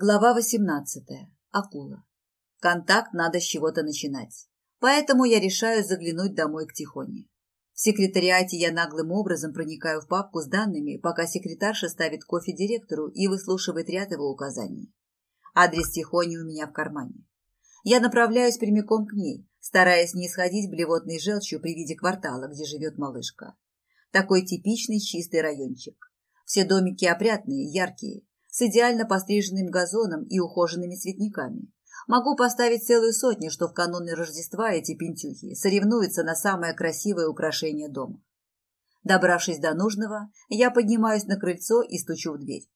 Глава 18. Акула. Контакт надо с чего-то начинать. Поэтому я решаю заглянуть домой к Тихоне. В секретариате я наглым образом проникаю в папку с данными, пока секретарша ставит кофе директору и выслушивает ряд его указаний. Адрес Тихони у меня в кармане. Я направляюсь прямиком к ней, стараясь не исходить блевотной желчью при виде квартала, где живет малышка. Такой типичный чистый райончик. Все домики опрятные, яркие, с идеально постриженным газоном и ухоженными цветниками. Могу поставить целую сотню, что в кануне Рождества эти пентюхи соревнуются на самое красивое украшение дома. Добравшись до нужного, я поднимаюсь на крыльцо и стучу в дверь.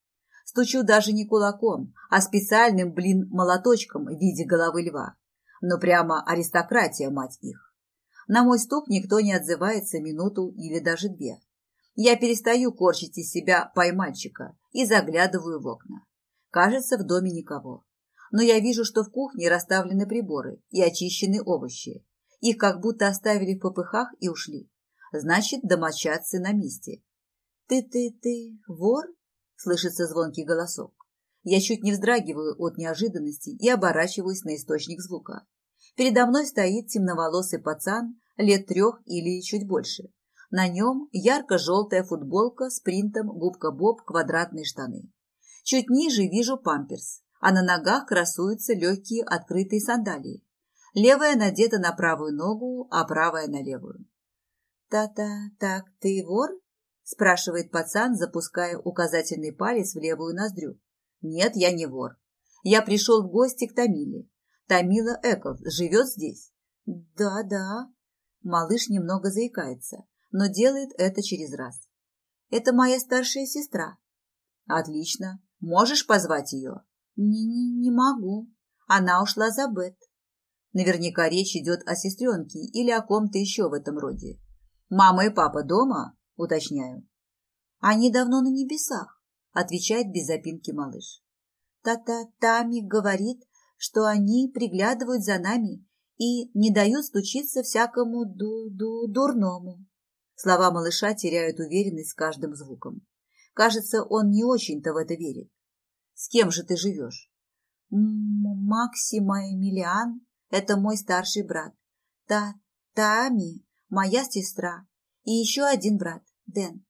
Стучу даже не кулаком, а специальным, блин, молоточком в виде головы льва. Но прямо аристократия, мать их. На мой стук никто не отзывается минуту или даже две. Я перестаю корчить из себя поймальчика и заглядываю в окна. Кажется, в доме никого. Но я вижу, что в кухне расставлены приборы и очищены овощи. Их как будто оставили в попыхах и ушли. Значит, домочадцы на месте. «Ты-ты-ты вор?» – слышится звонкий голосок. Я чуть не вздрагиваю от неожиданности и оборачиваюсь на источник звука. Передо мной стоит темноволосый пацан лет трех или чуть больше. На нем ярко-желтая футболка с принтом губка Боб квадратные штаны. Чуть ниже вижу памперс, а на ногах красуются легкие открытые сандалии. Левая надета на правую ногу, а правая на левую. «Та-та, так, ты вор?» – спрашивает пацан, запуская указательный палец в левую ноздрю. «Нет, я не вор. Я пришел в гости к Тамиле. Тамила Эклс живет здесь?» «Да-да». Малыш немного заикается но делает это через раз. Это моя старшая сестра. Отлично. Можешь позвать ее? Не, не, не могу. Она ушла за Бет. Наверняка речь идет о сестренке или о ком-то еще в этом роде. Мама и папа дома? Уточняю. Они давно на небесах, отвечает без запинки малыш. Та-та Тами говорит, что они приглядывают за нами и не дают стучиться всякому ду-ду-дурному. Слова малыша теряют уверенность с каждым звуком. Кажется, он не очень-то в это верит. С кем же ты живешь? Максимилиан – это мой старший брат. Та Тами – моя сестра. И еще один брат, Дэн.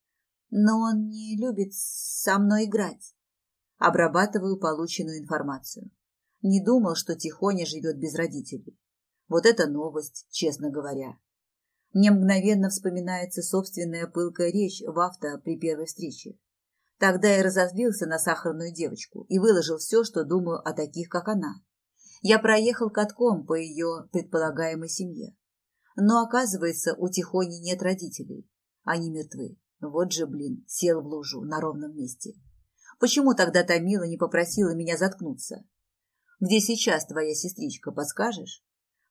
Но он не любит со мной играть. Обрабатываю полученную информацию. Не думал, что Тихоня живет без родителей. Вот это новость, честно говоря. Мне мгновенно вспоминается собственная пылкая речь в авто при первой встрече. Тогда я разозлился на сахарную девочку и выложил все, что думаю о таких, как она. Я проехал катком по ее предполагаемой семье. Но, оказывается, у Тихони нет родителей. Они мертвы. Вот же, блин, сел в лужу на ровном месте. Почему тогда Тамила не попросила меня заткнуться? Где сейчас твоя сестричка, подскажешь?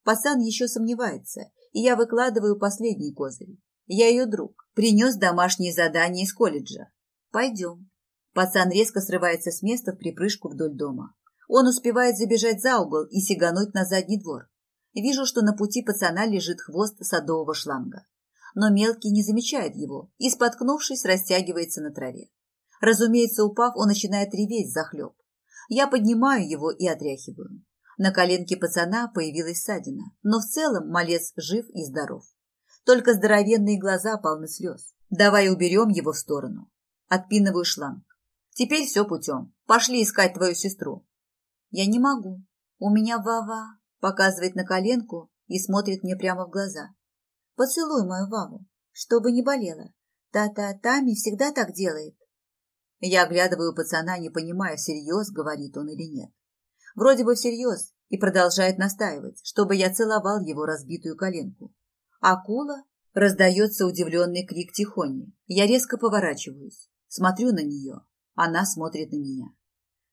Пацан еще сомневается и я выкладываю последний козырь. Я ее друг. Принес домашнее задание из колледжа. Пойдем. Пацан резко срывается с места в припрыжку вдоль дома. Он успевает забежать за угол и сигануть на задний двор. Вижу, что на пути пацана лежит хвост садового шланга. Но мелкий не замечает его и, споткнувшись, растягивается на траве. Разумеется, упав, он начинает реветь захлеб. Я поднимаю его и отряхиваю. На коленке пацана появилась ссадина, но в целом малец жив и здоров. Только здоровенные глаза полны слез. Давай уберем его в сторону. Отпинываю шланг. Теперь все путем. Пошли искать твою сестру. Я не могу. У меня Вава показывает на коленку и смотрит мне прямо в глаза. Поцелуй мою Ваву, чтобы не болела. Та-та Тами всегда так делает. Я оглядываю пацана, не понимая, всерьез говорит он или нет. Вроде бы всерьез, и продолжает настаивать, чтобы я целовал его разбитую коленку. «Акула?» – раздается удивленный крик Тихони. Я резко поворачиваюсь, смотрю на нее. Она смотрит на меня.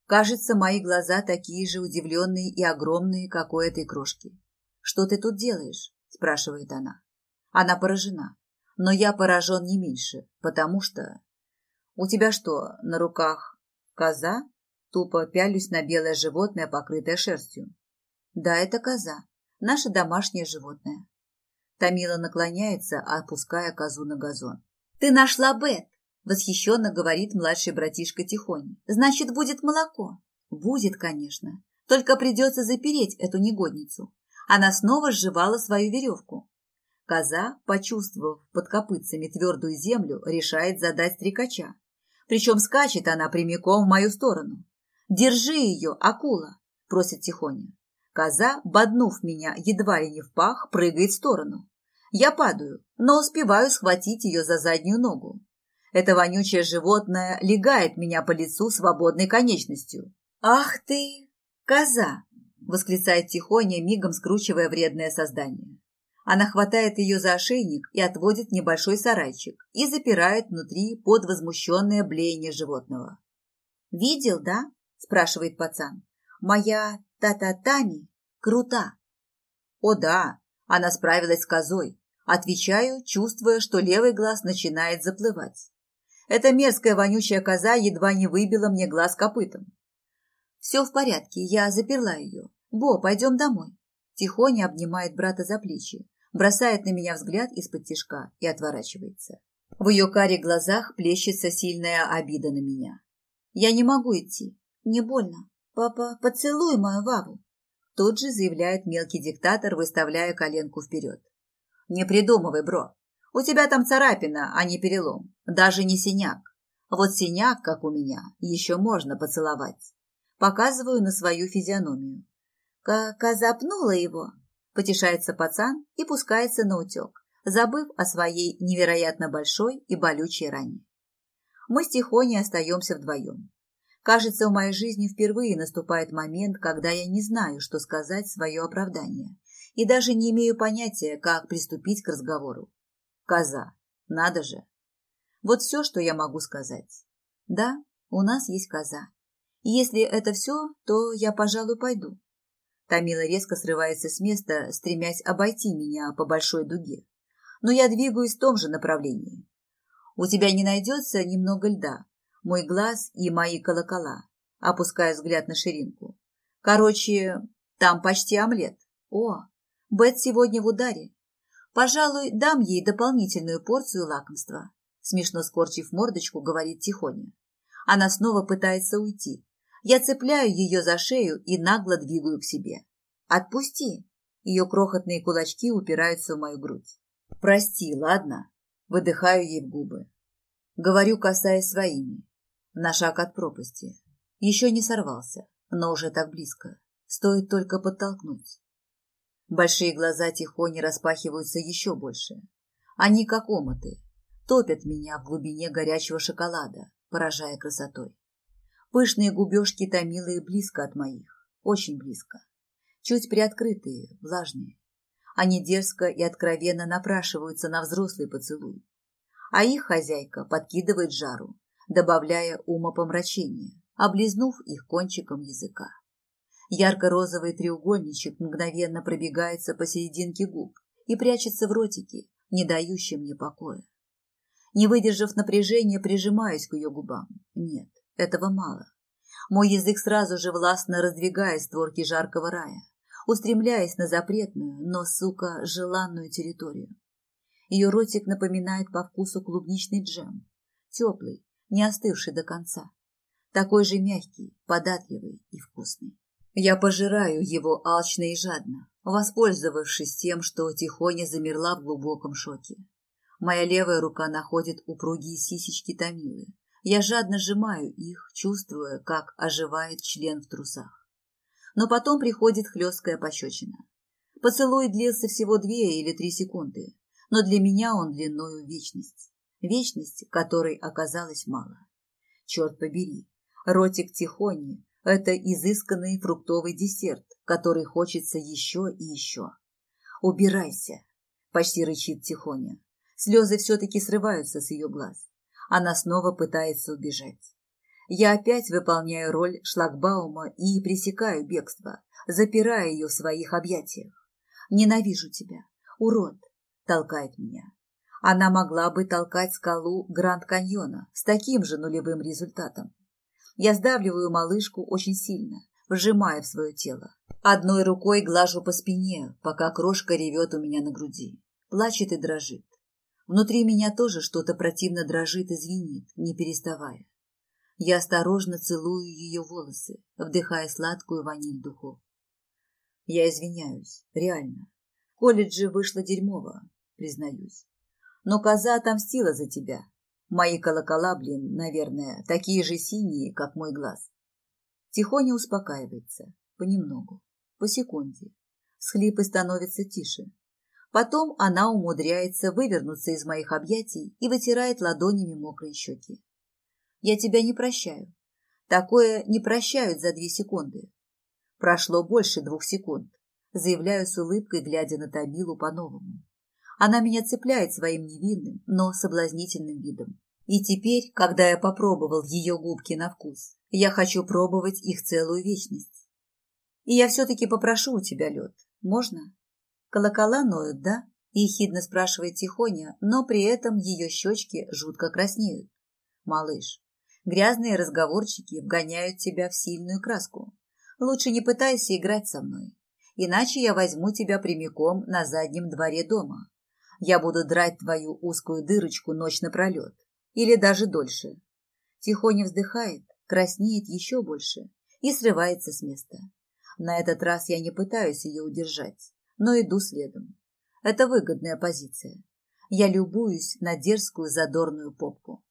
Кажется, мои глаза такие же удивленные и огромные, как у этой крошки. «Что ты тут делаешь?» – спрашивает она. Она поражена. Но я поражен не меньше, потому что... «У тебя что, на руках коза?» Тупо пялюсь на белое животное, покрытое шерстью. Да, это коза, наше домашнее животное. Тамила наклоняется, опуская козу на газон. Ты нашла Бет, восхищенно говорит младший братишка Тихоня. Значит, будет молоко. Будет, конечно. Только придется запереть эту негодницу. Она снова сживала свою веревку. Коза, почувствовав под копытцами твердую землю, решает задать стрекача. Причем скачет она прямиком в мою сторону. «Держи ее, акула!» – просит Тихоня. Коза, боднув меня едва ли не в пах, прыгает в сторону. Я падаю, но успеваю схватить ее за заднюю ногу. Это вонючее животное легает меня по лицу свободной конечностью. «Ах ты, коза!» – восклицает Тихоня, мигом скручивая вредное создание. Она хватает ее за ошейник и отводит небольшой сарайчик и запирает внутри под возмущенное блеяние животного. «Видел, да?» – спрашивает пацан. «Моя та-та-тами крута». «О да, она справилась с козой», – отвечаю, чувствуя, что левый глаз начинает заплывать. Эта мерзкая вонючая коза едва не выбила мне глаз копытом. «Все в порядке, я заперла ее. Бо, пойдем домой». Тихоня обнимает брата за плечи, бросает на меня взгляд из-под тишка и отворачивается. В ее каре глазах плещется сильная обида на меня. Я не могу идти. Не больно. Папа, поцелуй мою Ваву. Тут же заявляет мелкий диктатор, выставляя коленку вперед. Не придумывай, бро. У тебя там царапина, а не перелом. Даже не синяк. Вот синяк, как у меня, еще можно поцеловать. Показываю на свою физиономию. Коза пнула его, Потешается пацан и пускается на утек, забыв о своей невероятно большой и болючей ране. Мы с Тихоней остаемся вдвоем. Кажется, в моей жизни впервые наступает момент, когда я не знаю, что сказать свое оправдание, и даже не имею понятия, как приступить к разговору. Коза, надо же. Вот все, что я могу сказать. Да, у нас есть коза. И если это все, то я, пожалуй, пойду. Тамила резко срывается с места, стремясь обойти меня по большой дуге. Но я двигаюсь в том же направлении. У тебя не найдется немного льда, мой глаз и мои колокола. Опускаю взгляд на ширинку. Короче, там почти омлет. О, Бет сегодня в ударе. Пожалуй, дам ей дополнительную порцию лакомства. Смешно скорчив мордочку, говорит Тихоня. Она снова пытается уйти, я цепляю ее за шею и нагло двигаю к себе. «Отпусти!» Ее крохотные кулачки упираются в мою грудь. «Прости, ладно?» Выдыхаю ей в губы. Говорю, касаясь своими. На шаг от пропасти. Еще не сорвался, но уже так близко. Стоит только подтолкнуть. Большие глаза тихони распахиваются еще больше. Они, как омыты, топят меня в глубине горячего шоколада, поражая красотой. Пышные губежки томилые близко от моих, очень близко. Чуть приоткрытые, влажные. Они дерзко и откровенно напрашиваются на взрослый поцелуй. А их хозяйка подкидывает жару, добавляя умопомрачение, облизнув их кончиком языка. Ярко-розовый треугольничек мгновенно пробегается посерединке губ и прячется в ротике, не дающем мне покоя. Не выдержав напряжения, прижимаюсь к ее губам. Нет, этого мало. Мой язык сразу же властно раздвигает створки жаркого рая, устремляясь на запретную, но, сука, желанную территорию. Ее ротик напоминает по вкусу клубничный джем, теплый, не остывший до конца, такой же мягкий, податливый и вкусный. Я пожираю его алчно и жадно, воспользовавшись тем, что тихоня замерла в глубоком шоке. Моя левая рука находит упругие сисечки Томилы, я жадно сжимаю их, чувствуя, как оживает член в трусах. Но потом приходит хлесткая пощечина. Поцелуй длился всего две или три секунды, но для меня он длиною вечность. Вечность, которой оказалось мало. Черт побери, ротик тихони – это изысканный фруктовый десерт, который хочется еще и еще. «Убирайся!» – почти рычит тихоня. Слезы все-таки срываются с ее глаз. Она снова пытается убежать. Я опять выполняю роль шлагбаума и пресекаю бегство, запирая ее в своих объятиях. «Ненавижу тебя, урод!» – толкает меня. Она могла бы толкать скалу Гранд-Каньона с таким же нулевым результатом. Я сдавливаю малышку очень сильно, вжимая в свое тело. Одной рукой глажу по спине, пока крошка ревет у меня на груди. Плачет и дрожит. Внутри меня тоже что-то противно дрожит и звенит, не переставая. Я осторожно целую ее волосы, вдыхая сладкую ваниль духов. Я извиняюсь, реально. В колледже вышло дерьмово, признаюсь. Но коза отомстила за тебя. Мои колокола, блин, наверное, такие же синие, как мой глаз. Тихоня успокаивается, понемногу, по секунде. Схлипы становятся тише. Потом она умудряется вывернуться из моих объятий и вытирает ладонями мокрые щеки. Я тебя не прощаю. Такое не прощают за две секунды. Прошло больше двух секунд. Заявляю с улыбкой, глядя на Табилу по-новому. Она меня цепляет своим невинным, но соблазнительным видом. И теперь, когда я попробовал ее губки на вкус, я хочу пробовать их целую вечность. И я все-таки попрошу у тебя лед. Можно? Колокола ноют, да? Ехидно спрашивает Тихоня, но при этом ее щечки жутко краснеют. Малыш, Грязные разговорчики вгоняют тебя в сильную краску. Лучше не пытайся играть со мной, иначе я возьму тебя прямиком на заднем дворе дома. Я буду драть твою узкую дырочку ночь напролет, или даже дольше. Тихоня вздыхает, краснеет еще больше и срывается с места. На этот раз я не пытаюсь ее удержать, но иду следом. Это выгодная позиция. Я любуюсь на дерзкую задорную попку.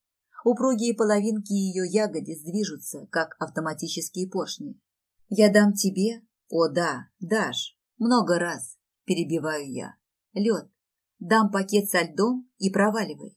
Упругие половинки ее ягодиц движутся, как автоматические поршни. «Я дам тебе?» «О, да, дашь. Много раз», – перебиваю я. «Лед. Дам пакет со льдом и проваливай.